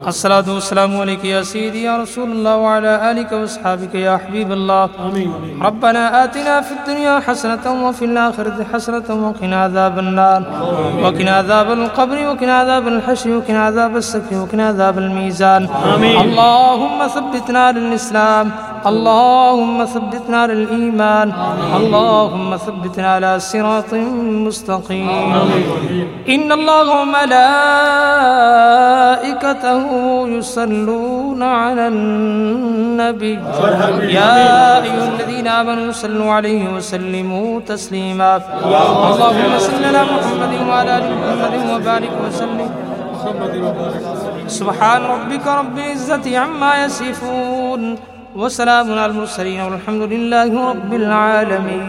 الصلاة والسلام عليك يا سيدي يا رسول الله وعلى آلك وأصحابك يا حبيب الله. آمين ربنا آتنا في الدنيا حسنة وفي الآخرة حسنة وقنا عذاب النار. وقنا عذاب القبر وقنا عذاب الحشر وقنا عذاب السكر وقنا عذاب الميزان. آمين. اللهم ثبتنا على الإسلام اللهم ثبتنا على الإيمان اللهم ثبتنا على صراط مستقيم. إن الله وملائكته يصلون على النبي. يا أيها الذين آمنوا صلوا عليه وسلموا تسليما. اللهم صل على محمد وعلى آل محمد وبارك وسلم. سبحان ربك رب العزة عما يصفون. وسلام على المرسلين والحمد لله رب العالمين.